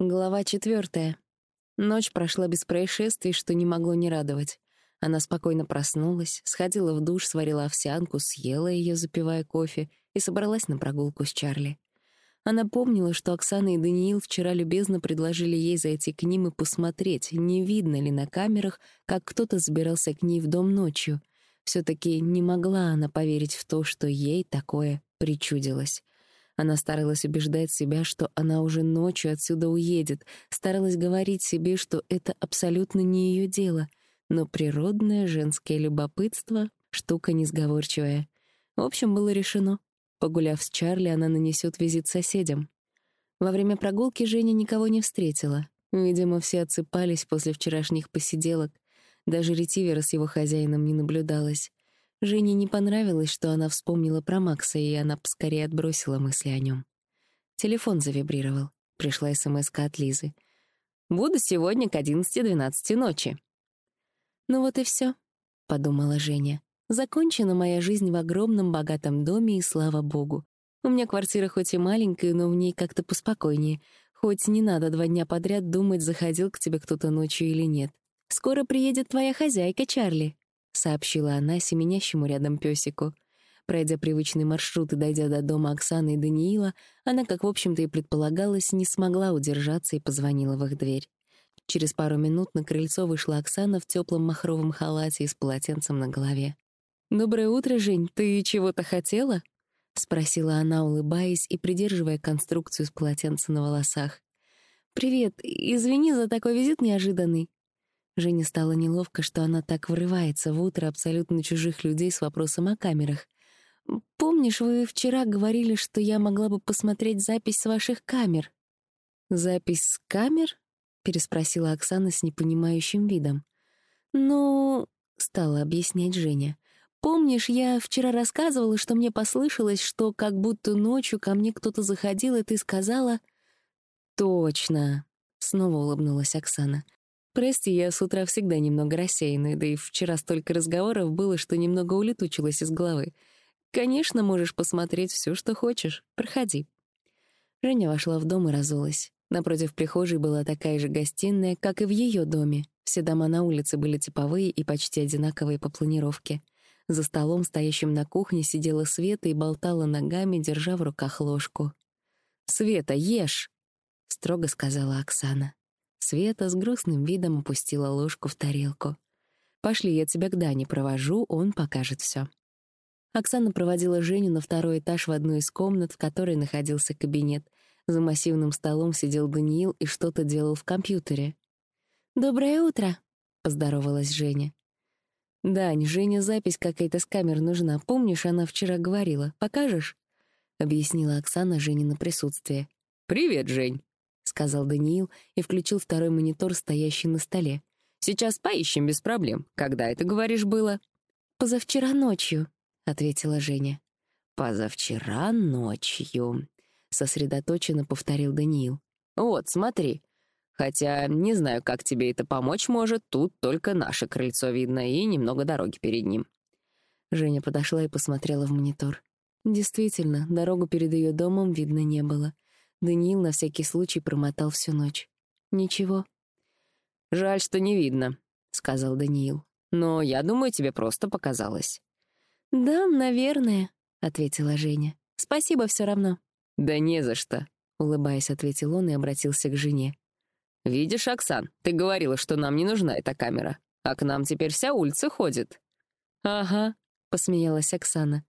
Глава четвертая. Ночь прошла без происшествий, что не могло не радовать. Она спокойно проснулась, сходила в душ, сварила овсянку, съела ее, запивая кофе, и собралась на прогулку с Чарли. Она помнила, что Оксана и Даниил вчера любезно предложили ей зайти к ним и посмотреть, не видно ли на камерах, как кто-то забирался к ней в дом ночью. все таки не могла она поверить в то, что ей такое причудилось. Она старалась убеждать себя, что она уже ночью отсюда уедет, старалась говорить себе, что это абсолютно не ее дело, но природное женское любопытство — штука несговорчивая. В общем, было решено. Погуляв с Чарли, она нанесет визит соседям. Во время прогулки Женя никого не встретила. Видимо, все отсыпались после вчерашних посиделок. Даже ретивера с его хозяином не наблюдалось. Жене не понравилось, что она вспомнила про Макса, и она поскорее отбросила мысли о нем. Телефон завибрировал. Пришла смс от Лизы. «Буду сегодня к 11-12 ночи». «Ну вот и все, подумала Женя. «Закончена моя жизнь в огромном богатом доме, и слава богу. У меня квартира хоть и маленькая, но в ней как-то поспокойнее. Хоть не надо два дня подряд думать, заходил к тебе кто-то ночью или нет. Скоро приедет твоя хозяйка, Чарли. — сообщила она семенящему рядом пёсику. Пройдя привычный маршрут и дойдя до дома Оксаны и Даниила, она, как в общем-то и предполагалось, не смогла удержаться и позвонила в их дверь. Через пару минут на крыльцо вышла Оксана в теплом махровом халате и с полотенцем на голове. «Доброе утро, Жень. Ты чего-то хотела?» — спросила она, улыбаясь и придерживая конструкцию с полотенца на волосах. «Привет. Извини за такой визит неожиданный. Жене стало неловко, что она так врывается в утро абсолютно чужих людей с вопросом о камерах. «Помнишь, вы вчера говорили, что я могла бы посмотреть запись с ваших камер?» «Запись с камер?» — переспросила Оксана с непонимающим видом. «Ну...» — стала объяснять Женя. «Помнишь, я вчера рассказывала, что мне послышалось, что как будто ночью ко мне кто-то заходил, и ты сказала...» «Точно!» — снова улыбнулась Оксана. Прости, я с утра всегда немного рассеянная, да и вчера столько разговоров было, что немного улетучилось из головы. Конечно, можешь посмотреть все, что хочешь. Проходи. Женя вошла в дом и разулась. Напротив прихожей была такая же гостиная, как и в ее доме. Все дома на улице были типовые и почти одинаковые по планировке. За столом, стоящим на кухне, сидела Света и болтала ногами, держа в руках ложку. «Света, ешь!» — строго сказала Оксана. Света с грустным видом опустила ложку в тарелку. «Пошли, я тебя к Дане провожу, он покажет все. Оксана проводила Женю на второй этаж в одну из комнат, в которой находился кабинет. За массивным столом сидел Даниил и что-то делал в компьютере. «Доброе утро», — поздоровалась Женя. «Дань, Женя запись какая-то с камер нужна. Помнишь, она вчера говорила. Покажешь?» — объяснила Оксана Жене на присутствие. «Привет, Жень», — сказал Даниил и включил второй монитор, стоящий на столе. «Сейчас поищем без проблем. Когда это, говоришь, было?» «Позавчера ночью», — ответила Женя. «Позавчера ночью», — сосредоточенно повторил Даниил. «Вот, смотри. Хотя не знаю, как тебе это помочь может, тут только наше крыльцо видно и немного дороги перед ним». Женя подошла и посмотрела в монитор. Действительно, дорогу перед ее домом видно не было — Даниил на всякий случай промотал всю ночь. «Ничего». «Жаль, что не видно», — сказал Даниил. «Но я думаю, тебе просто показалось». «Да, наверное», — ответила Женя. «Спасибо все равно». «Да не за что», — улыбаясь, ответил он и обратился к жене. «Видишь, Оксан, ты говорила, что нам не нужна эта камера, а к нам теперь вся улица ходит». «Ага», — посмеялась Оксана.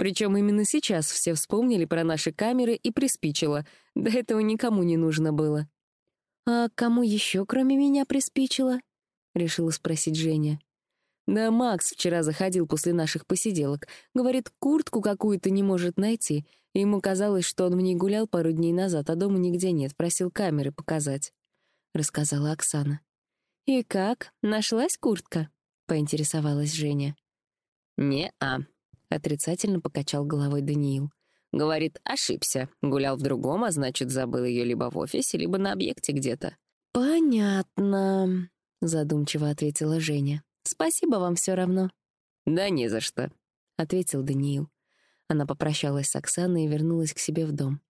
Причем именно сейчас все вспомнили про наши камеры и приспичило. До этого никому не нужно было. «А кому еще, кроме меня, приспичило?» — решила спросить Женя. «Да Макс вчера заходил после наших посиделок. Говорит, куртку какую-то не может найти. Ему казалось, что он в ней гулял пару дней назад, а дома нигде нет, просил камеры показать», — рассказала Оксана. «И как? Нашлась куртка?» — поинтересовалась Женя. «Не-а», Отрицательно покачал головой Даниил. Говорит, ошибся. Гулял в другом, а значит, забыл ее либо в офисе, либо на объекте где-то. «Понятно», — задумчиво ответила Женя. «Спасибо вам все равно». «Да не за что», — ответил Даниил. Она попрощалась с Оксаной и вернулась к себе в дом.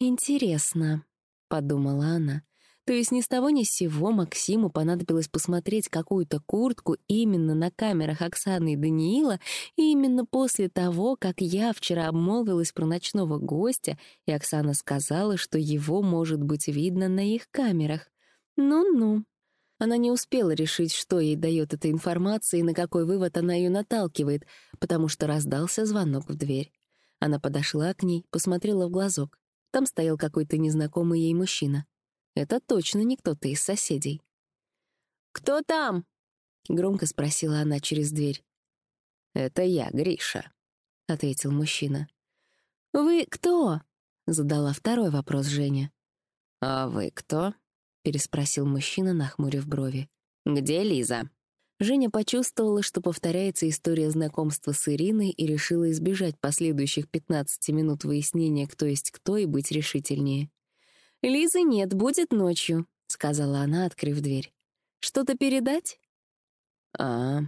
«Интересно», — подумала она. То есть ни с того ни с сего Максиму понадобилось посмотреть какую-то куртку именно на камерах Оксаны и Даниила, и именно после того, как я вчера обмолвилась про ночного гостя, и Оксана сказала, что его может быть видно на их камерах. Ну-ну. Она не успела решить, что ей дает эта информация и на какой вывод она ее наталкивает, потому что раздался звонок в дверь. Она подошла к ней, посмотрела в глазок. Там стоял какой-то незнакомый ей мужчина. Это точно не кто-то из соседей. «Кто там?» — громко спросила она через дверь. «Это я, Гриша», — ответил мужчина. «Вы кто?» — задала второй вопрос Женя. «А вы кто?» — переспросил мужчина, нахмурив брови. «Где Лиза?» Женя почувствовала, что повторяется история знакомства с Ириной и решила избежать последующих 15 минут выяснения, кто есть кто, и быть решительнее. «Лизы нет, будет ночью», — сказала она, открыв дверь. «Что-то передать?» «А...»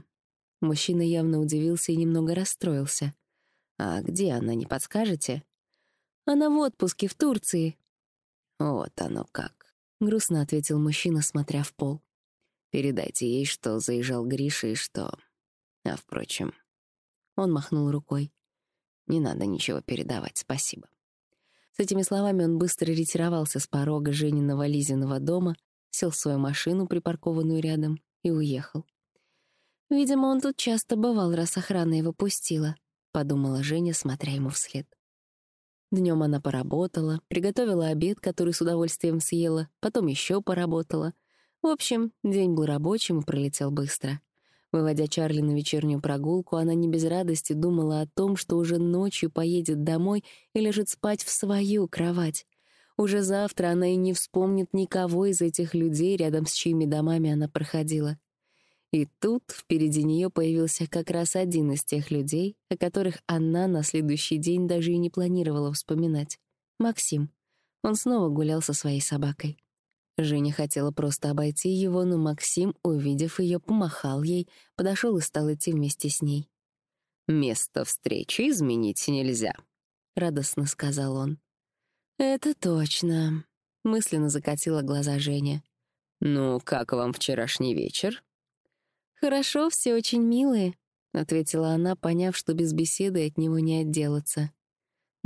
Мужчина явно удивился и немного расстроился. «А где она, не подскажете?» «Она в отпуске в Турции». «Вот оно как», — грустно ответил мужчина, смотря в пол. «Передайте ей, что заезжал Гриша и что...» «А, впрочем...» Он махнул рукой. «Не надо ничего передавать, спасибо». С этими словами он быстро ретировался с порога Жениного Лизиного дома, сел в свою машину, припаркованную рядом, и уехал. «Видимо, он тут часто бывал, раз охрана его пустила», — подумала Женя, смотря ему вслед. Днем она поработала, приготовила обед, который с удовольствием съела, потом еще поработала. В общем, день был рабочим и пролетел быстро. Выводя Чарли на вечернюю прогулку, она не без радости думала о том, что уже ночью поедет домой и лежит спать в свою кровать. Уже завтра она и не вспомнит никого из этих людей, рядом с чьими домами она проходила. И тут впереди нее появился как раз один из тех людей, о которых она на следующий день даже и не планировала вспоминать. Максим. Он снова гулял со своей собакой. Женя хотела просто обойти его, но Максим, увидев ее, помахал ей, подошел и стал идти вместе с ней. «Место встречи изменить нельзя», — радостно сказал он. «Это точно», — мысленно закатила глаза Женя. «Ну, как вам вчерашний вечер?» «Хорошо, все очень милые», — ответила она, поняв, что без беседы от него не отделаться.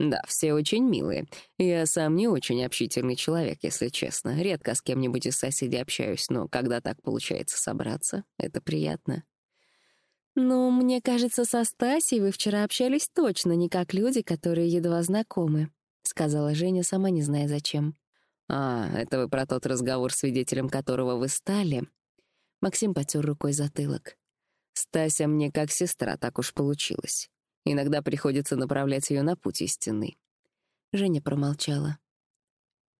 Да, все очень милые. Я сам не очень общительный человек, если честно. Редко с кем-нибудь из соседей общаюсь, но когда так получается собраться, это приятно. «Ну, мне кажется, со Стасей вы вчера общались точно не как люди, которые едва знакомы», — сказала Женя, сама не зная зачем. «А, это вы про тот разговор, свидетелем которого вы стали?» Максим потер рукой затылок. «Стася мне как сестра, так уж получилось. Иногда приходится направлять ее на путь истинный. Женя промолчала.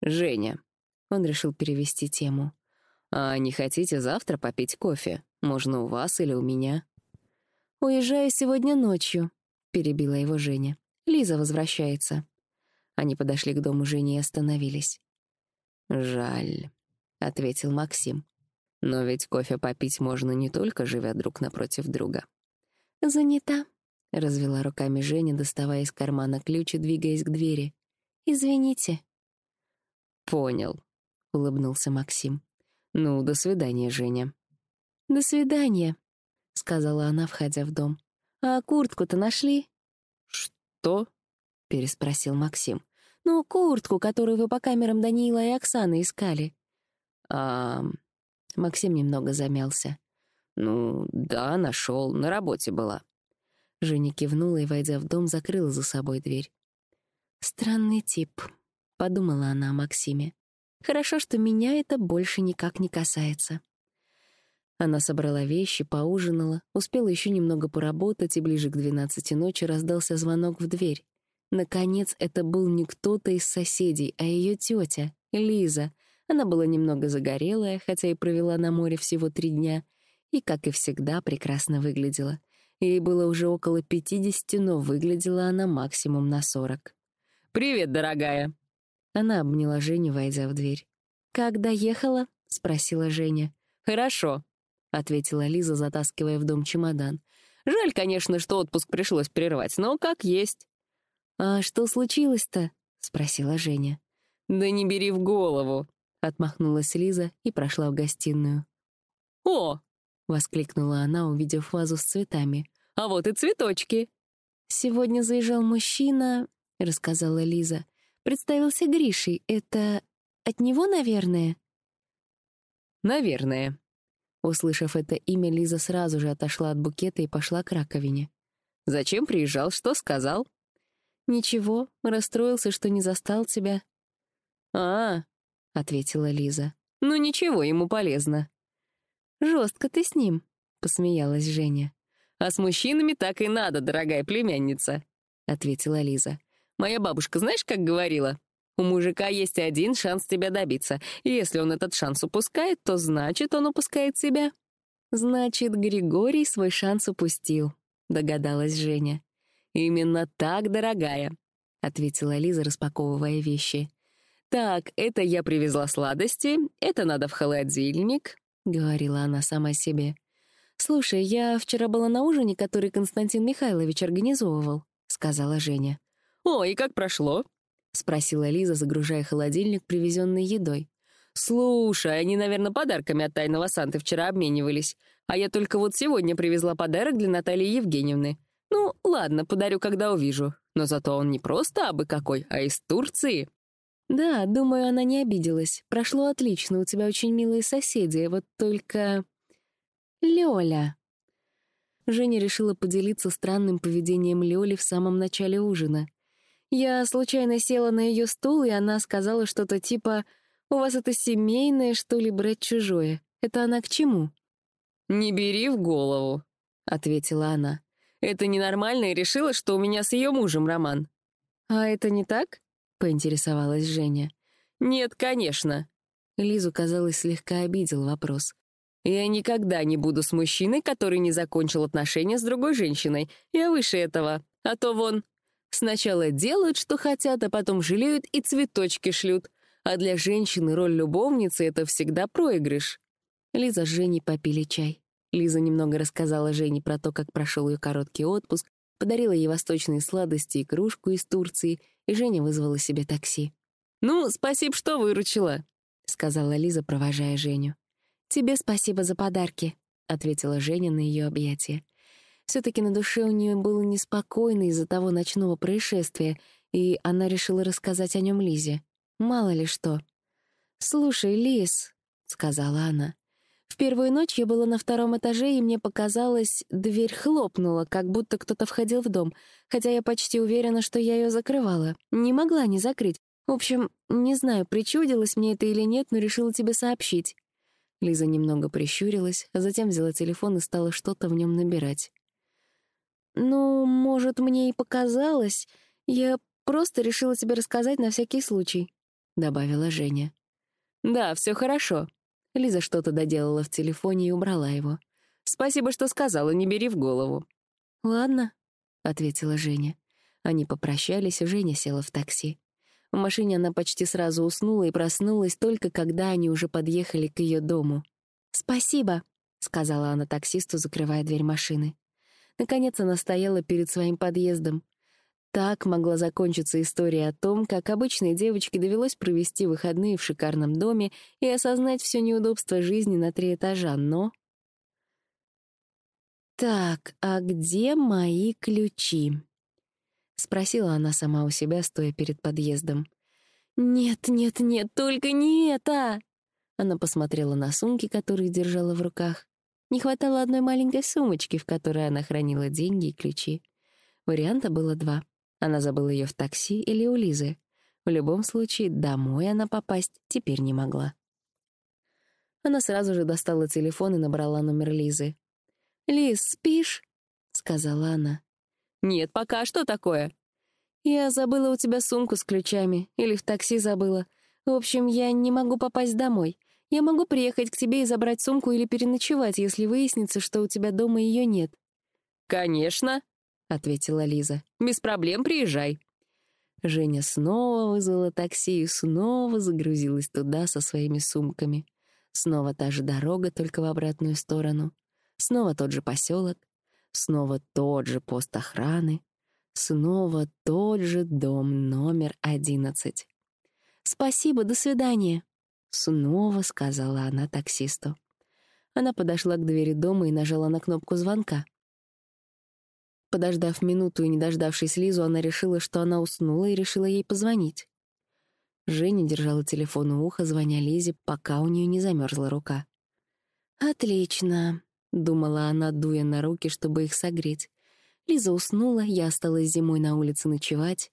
«Женя». Он решил перевести тему. «А не хотите завтра попить кофе? Можно у вас или у меня?» «Уезжаю сегодня ночью», — перебила его Женя. «Лиза возвращается». Они подошли к дому Жени и остановились. «Жаль», — ответил Максим. «Но ведь кофе попить можно не только живя друг напротив друга». «Занята», — развела руками Женя, доставая из кармана ключ и двигаясь к двери. «Извините». «Понял», — улыбнулся Максим. «Ну, до свидания, Женя». «До свидания», — сказала она, входя в дом. «А куртку-то нашли?» «Что?» — переспросил Максим. «Ну, куртку, которую вы по камерам Даниила и Оксаны искали». «А...» Максим немного замялся. «Ну, да, нашел, на работе была». Женя кивнула и, войдя в дом, закрыла за собой дверь. «Странный тип», — подумала она о Максиме. «Хорошо, что меня это больше никак не касается». Она собрала вещи, поужинала, успела еще немного поработать, и ближе к двенадцати ночи раздался звонок в дверь. Наконец, это был не кто-то из соседей, а ее тетя, Лиза. Она была немного загорелая, хотя и провела на море всего три дня, и, как и всегда, прекрасно выглядела — Ей было уже около пятидесяти, но выглядела она максимум на сорок. «Привет, дорогая!» Она обняла Женю, войдя в дверь. «Как доехала?» — спросила Женя. «Хорошо», — ответила Лиза, затаскивая в дом чемодан. «Жаль, конечно, что отпуск пришлось прервать, но как есть». «А что случилось-то?» — спросила Женя. «Да не бери в голову!» — отмахнулась Лиза и прошла в гостиную. «О!» — воскликнула она, увидев вазу с цветами. «А вот и цветочки!» «Сегодня заезжал мужчина», — рассказала Лиза. «Представился Гришей. Это от него, наверное?» «Наверное». Услышав это имя, Лиза сразу же отошла от букета и пошла к раковине. «Зачем приезжал? Что сказал?» «Ничего, расстроился, что не застал тебя». «А, — ответила Лиза. «Ну ничего, ему полезно». «Жестко ты с ним», — посмеялась Женя. «А с мужчинами так и надо, дорогая племянница», — ответила Лиза. «Моя бабушка знаешь, как говорила? У мужика есть один шанс тебя добиться, и если он этот шанс упускает, то значит, он упускает себя». «Значит, Григорий свой шанс упустил», — догадалась Женя. «Именно так, дорогая», — ответила Лиза, распаковывая вещи. «Так, это я привезла сладости, это надо в холодильник», — говорила она сама себе. «Слушай, я вчера была на ужине, который Константин Михайлович организовывал», — сказала Женя. «О, и как прошло?» — спросила Лиза, загружая холодильник привезенной едой. «Слушай, они, наверное, подарками от Тайного Санты вчера обменивались. А я только вот сегодня привезла подарок для Натальи Евгеньевны. Ну, ладно, подарю, когда увижу. Но зато он не просто абы какой, а из Турции. «Да, думаю, она не обиделась. Прошло отлично, у тебя очень милые соседи, вот только...» «Лёля!» Женя решила поделиться странным поведением Лёли в самом начале ужина. Я случайно села на её стул, и она сказала что-то типа «У вас это семейное, что ли, брать чужое? Это она к чему?» «Не бери в голову», — ответила она. «Это ненормально и решила, что у меня с её мужем роман». «А это не так?» Поинтересовалась Женя. «Нет, конечно». Лизу, казалось, слегка обидел вопрос. «Я никогда не буду с мужчиной, который не закончил отношения с другой женщиной. Я выше этого. А то вон... Сначала делают, что хотят, а потом жалеют и цветочки шлют. А для женщины роль любовницы — это всегда проигрыш». Лиза с Женей попили чай. Лиза немного рассказала Жене про то, как прошел ее короткий отпуск, подарила ей восточные сладости и кружку из Турции, и Женя вызвала себе такси. «Ну, спасибо, что выручила», — сказала Лиза, провожая Женю. «Тебе спасибо за подарки», — ответила Женя на ее объятие. Все-таки на душе у нее было неспокойно из-за того ночного происшествия, и она решила рассказать о нем Лизе. Мало ли что. «Слушай, Лиз», — сказала она, первую ночь я была на втором этаже, и мне показалось, дверь хлопнула, как будто кто-то входил в дом, хотя я почти уверена, что я ее закрывала. Не могла не закрыть. В общем, не знаю, причудилось мне это или нет, но решила тебе сообщить. Лиза немного прищурилась, а затем взяла телефон и стала что-то в нем набирать. «Ну, может, мне и показалось. Я просто решила тебе рассказать на всякий случай», — добавила Женя. «Да, все хорошо», Лиза что-то доделала в телефоне и убрала его. «Спасибо, что сказала, не бери в голову». «Ладно», — ответила Женя. Они попрощались, и Женя села в такси. В машине она почти сразу уснула и проснулась только когда они уже подъехали к ее дому. «Спасибо», — сказала она таксисту, закрывая дверь машины. Наконец она стояла перед своим подъездом. Так могла закончиться история о том, как обычной девочке довелось провести выходные в шикарном доме и осознать все неудобство жизни на три этажа, но... «Так, а где мои ключи?» — спросила она сама у себя, стоя перед подъездом. «Нет, нет, нет, только не это!» Она посмотрела на сумки, которые держала в руках. Не хватало одной маленькой сумочки, в которой она хранила деньги и ключи. Варианта было два — она забыла ее в такси или у Лизы. В любом случае, домой она попасть теперь не могла. Она сразу же достала телефон и набрала номер Лизы. «Лиз, спишь?» — сказала она. «Нет, пока. Что такое?» «Я забыла у тебя сумку с ключами. Или в такси забыла. В общем, я не могу попасть домой. Я могу приехать к тебе и забрать сумку или переночевать, если выяснится, что у тебя дома ее нет». «Конечно», — ответила Лиза. «Без проблем приезжай». Женя снова вызвала такси и снова загрузилась туда со своими сумками. Снова та же дорога, только в обратную сторону. Снова тот же поселок. Снова тот же пост охраны. Снова тот же дом номер одиннадцать. Спасибо, до свидания!» Снова сказала она таксисту. Она подошла к двери дома и нажала на кнопку звонка. Подождав минуту и не дождавшись Лизу, она решила, что она уснула и решила ей позвонить. Женя держала телефон у уха, звоня Лизе, пока у нее не замерзла рука. «Отлично», — думала она, дуя на руки, чтобы их согреть. Лиза уснула, я осталась зимой на улице ночевать.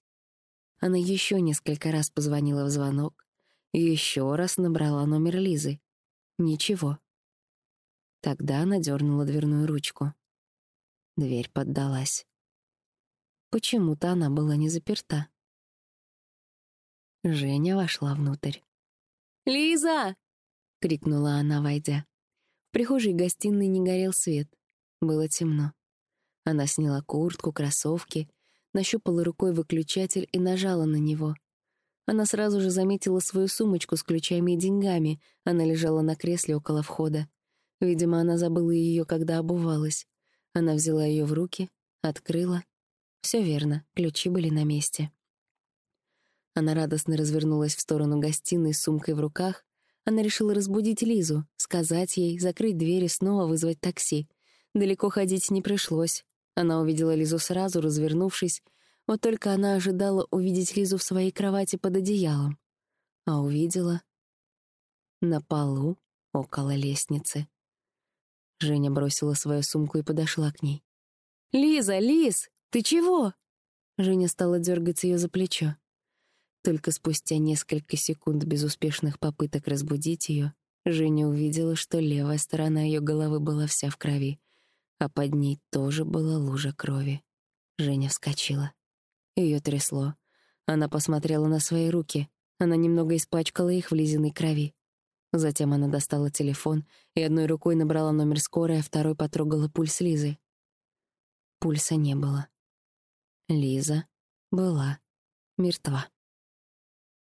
Она еще несколько раз позвонила в звонок, еще раз набрала номер Лизы. Ничего. Тогда она дернула дверную ручку. Дверь поддалась. Почему-то она была не заперта. Женя вошла внутрь. «Лиза!» — крикнула она, войдя. В прихожей гостиной не горел свет. Было темно. Она сняла куртку, кроссовки, нащупала рукой выключатель и нажала на него. Она сразу же заметила свою сумочку с ключами и деньгами. Она лежала на кресле около входа. Видимо, она забыла ее, когда обувалась. Она взяла ее в руки, открыла. Все верно, ключи были на месте. Она радостно развернулась в сторону гостиной с сумкой в руках. Она решила разбудить Лизу, сказать ей, закрыть дверь и снова вызвать такси. Далеко ходить не пришлось. Она увидела Лизу сразу, развернувшись. Вот только она ожидала увидеть Лизу в своей кровати под одеялом. А увидела на полу около лестницы. Женя бросила свою сумку и подошла к ней. «Лиза, Лиз, ты чего?» Женя стала дергать ее за плечо. Только спустя несколько секунд безуспешных попыток разбудить ее, Женя увидела, что левая сторона ее головы была вся в крови, а под ней тоже была лужа крови. Женя вскочила. Ее трясло. Она посмотрела на свои руки. Она немного испачкала их в лизиной крови. Затем она достала телефон и одной рукой набрала номер скорой, а второй потрогала пульс Лизы. Пульса не было. Лиза была мертва.